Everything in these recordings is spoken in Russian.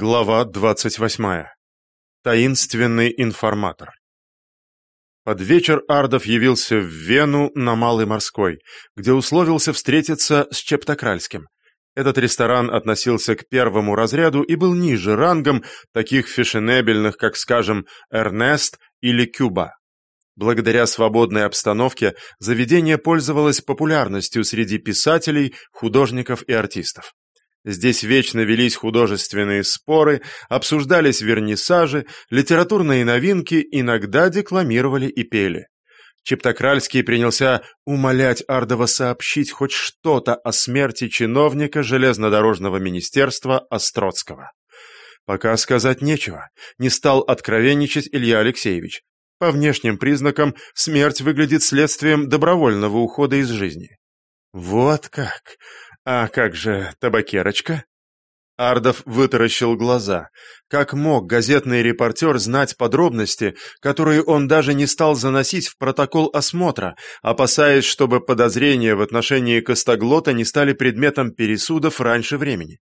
Глава 28. Таинственный информатор. Под вечер Ардов явился в Вену на Малой Морской, где условился встретиться с Чептокральским. Этот ресторан относился к первому разряду и был ниже рангом таких фешенебельных, как, скажем, Эрнест или Кюба. Благодаря свободной обстановке заведение пользовалось популярностью среди писателей, художников и артистов. Здесь вечно велись художественные споры, обсуждались вернисажи, литературные новинки, иногда декламировали и пели. Чептокральский принялся умолять Ардова сообщить хоть что-то о смерти чиновника железнодорожного министерства Остроцкого. Пока сказать нечего, не стал откровенничать Илья Алексеевич. По внешним признакам смерть выглядит следствием добровольного ухода из жизни. «Вот как! «А как же табакерочка?» Ардов вытаращил глаза. Как мог газетный репортер знать подробности, которые он даже не стал заносить в протокол осмотра, опасаясь, чтобы подозрения в отношении Костоглота не стали предметом пересудов раньше времени?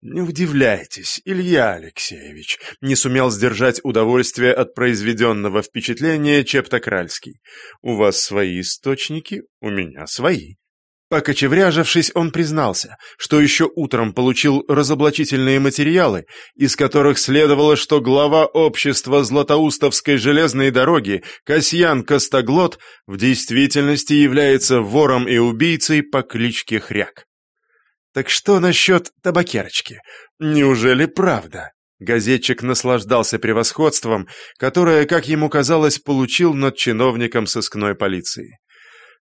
«Не удивляйтесь, Илья Алексеевич», — не сумел сдержать удовольствие от произведенного впечатления Чептокральский. «У вас свои источники, у меня свои». Покочевряжившись, он признался, что еще утром получил разоблачительные материалы, из которых следовало, что глава общества Златоустовской железной дороги Касьян Костоглот в действительности является вором и убийцей по кличке Хряк. Так что насчет табакерочки? Неужели правда? Газетчик наслаждался превосходством, которое, как ему казалось, получил над чиновником сыскной полиции.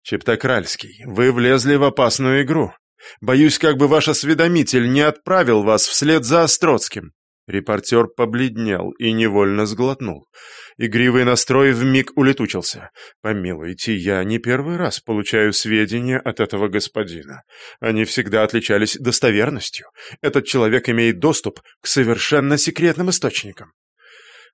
«Чептокральский, вы влезли в опасную игру. Боюсь, как бы ваш осведомитель не отправил вас вслед за Остроцким». Репортер побледнел и невольно сглотнул. Игривый настрой вмиг улетучился. «Помилуйте, я не первый раз получаю сведения от этого господина. Они всегда отличались достоверностью. Этот человек имеет доступ к совершенно секретным источникам».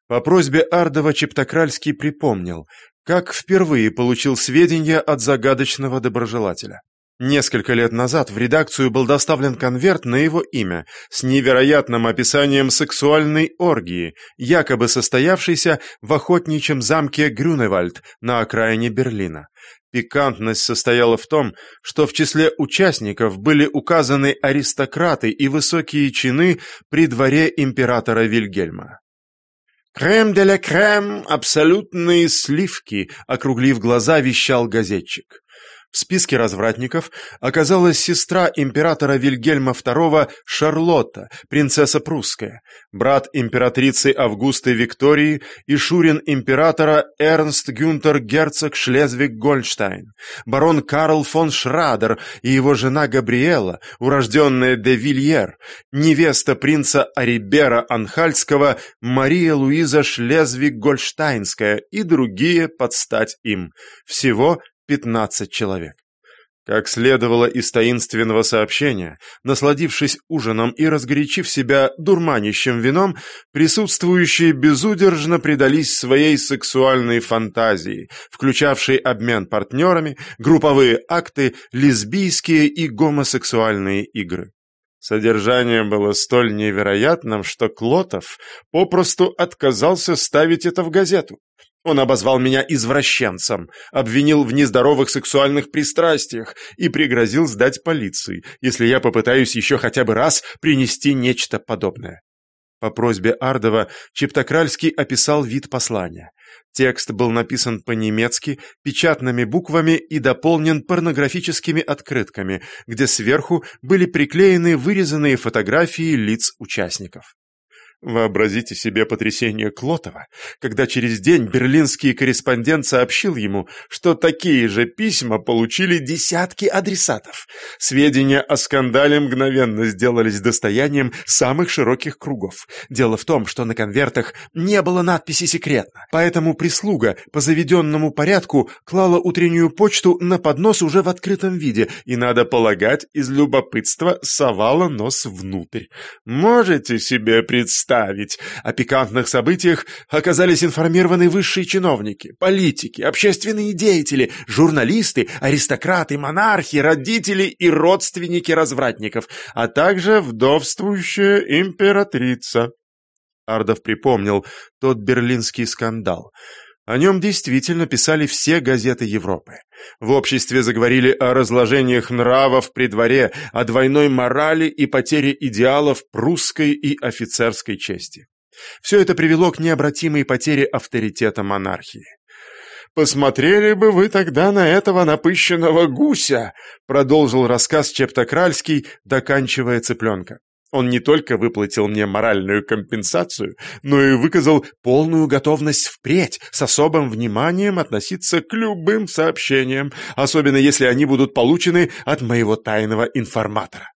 По просьбе Ардова Чептокральский припомнил, как впервые получил сведения от загадочного доброжелателя. Несколько лет назад в редакцию был доставлен конверт на его имя с невероятным описанием сексуальной оргии, якобы состоявшейся в охотничьем замке Грюневальд на окраине Берлина. Пикантность состояла в том, что в числе участников были указаны аристократы и высокие чины при дворе императора Вильгельма. «Крем де ля крем, абсолютные сливки», — округлив глаза, вещал газетчик. В списке развратников оказалась сестра императора Вильгельма II Шарлотта, принцесса прусская, брат императрицы Августы Виктории и шурин императора Эрнст Гюнтер герцог Шлезвиг-Гольштайн, барон Карл фон Шрадер и его жена Габриэла, урожденная де Вильер, невеста принца Арибера Анхальского Мария Луиза Шлезвиг-Гольштайнская и другие под стать им. Всего 15 человек. Как следовало из таинственного сообщения, насладившись ужином и разгорячив себя дурманящим вином, присутствующие безудержно предались своей сексуальной фантазии, включавшей обмен партнерами, групповые акты, лесбийские и гомосексуальные игры. Содержание было столь невероятным, что Клотов попросту отказался ставить это в газету. Он обозвал меня извращенцем, обвинил в нездоровых сексуальных пристрастиях и пригрозил сдать полиции, если я попытаюсь еще хотя бы раз принести нечто подобное. По просьбе Ардова Чептокральский описал вид послания. Текст был написан по-немецки, печатными буквами и дополнен порнографическими открытками, где сверху были приклеены вырезанные фотографии лиц участников. Вообразите себе потрясение Клотова, когда через день берлинский корреспондент сообщил ему, что такие же письма получили десятки адресатов. Сведения о скандале мгновенно сделались достоянием самых широких кругов. Дело в том, что на конвертах не было надписи «секретно», поэтому прислуга по заведенному порядку клала утреннюю почту на поднос уже в открытом виде и, надо полагать, из любопытства совала нос внутрь. Можете себе представить, представить. О пикантных событиях оказались информированы высшие чиновники, политики, общественные деятели, журналисты, аристократы, монархи, родители и родственники развратников, а также вдовствующая императрица. Ардов припомнил тот берлинский скандал — о нем действительно писали все газеты Европы. В обществе заговорили о разложениях нравов при дворе, о двойной морали и потере идеалов прусской и офицерской чести. Все это привело к необратимой потере авторитета монархии. «Посмотрели бы вы тогда на этого напыщенного гуся!» продолжил рассказ Чептокральский, доканчивая цыпленка. Он не только выплатил мне моральную компенсацию, но и выказал полную готовность впредь с особым вниманием относиться к любым сообщениям, особенно если они будут получены от моего тайного информатора.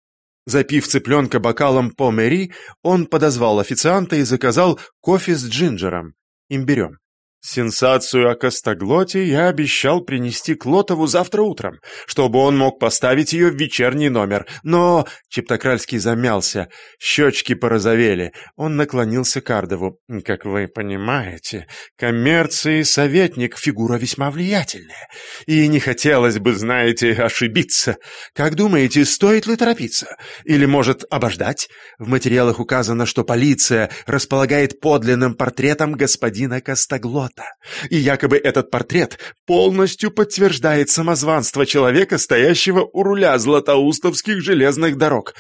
Запив цыпленка бокалом по мэри, он подозвал официанта и заказал кофе с джинджером, имбирем. Сенсацию о Костоглоте я обещал принести Клотову завтра утром, чтобы он мог поставить ее в вечерний номер. Но Чептокральский замялся, щечки порозовели. Он наклонился к Ардову. «Как вы понимаете, коммерции советник — фигура весьма влиятельная. И не хотелось бы, знаете, ошибиться. Как думаете, стоит ли торопиться? Или, может, обождать? В материалах указано, что полиция располагает подлинным портретом господина Костоглота фото. И якобы этот портрет полностью подтверждает самозванство человека, стоящего у руля златоустовских железных дорог.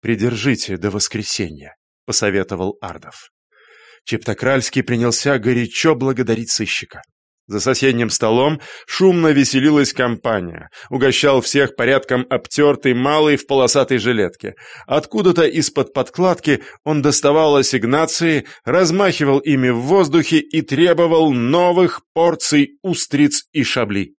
«Придержите до воскресенья», — посоветовал Ардов. Чептокральский принялся горячо благодарить сыщика. За соседним столом шумно веселилась компания. Угощал всех порядком обтертый малый в полосатой жилетке. Откуда-то из-под подкладки он доставал ассигнации, размахивал ими в воздухе и требовал новых порций устриц и шабли.